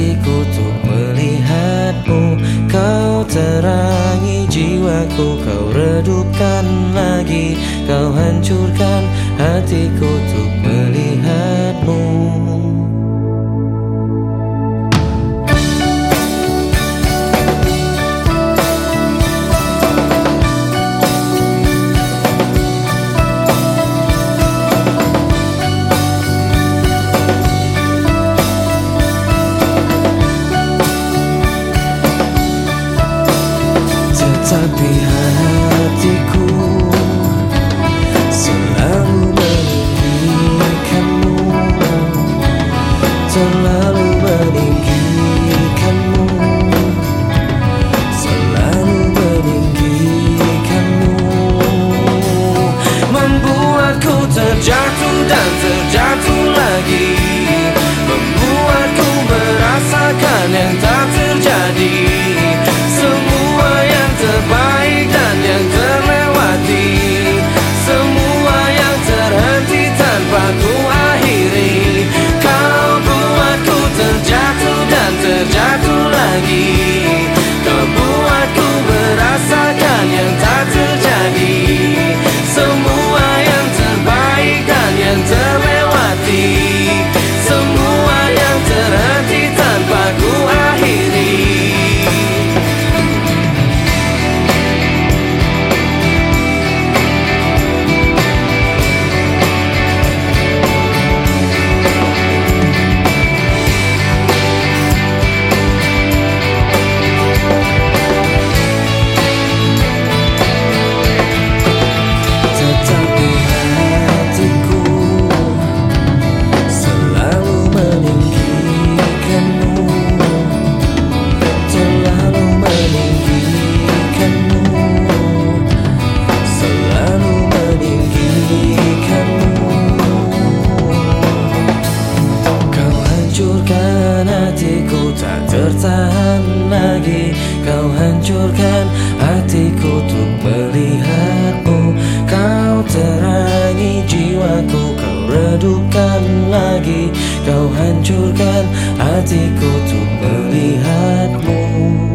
hatiku untuk melihatmu. Kau terangi jiwaku Kau redupkan lagi. Kau hancurkan hatiku untuk melihatmu. to be lagi bertahan lagi Kau hancurkan hatiku untuk melihatmu. Kau terangi jiwaku Kau redupkan lagi. Kau hancurkan hatiku untuk melihatmu.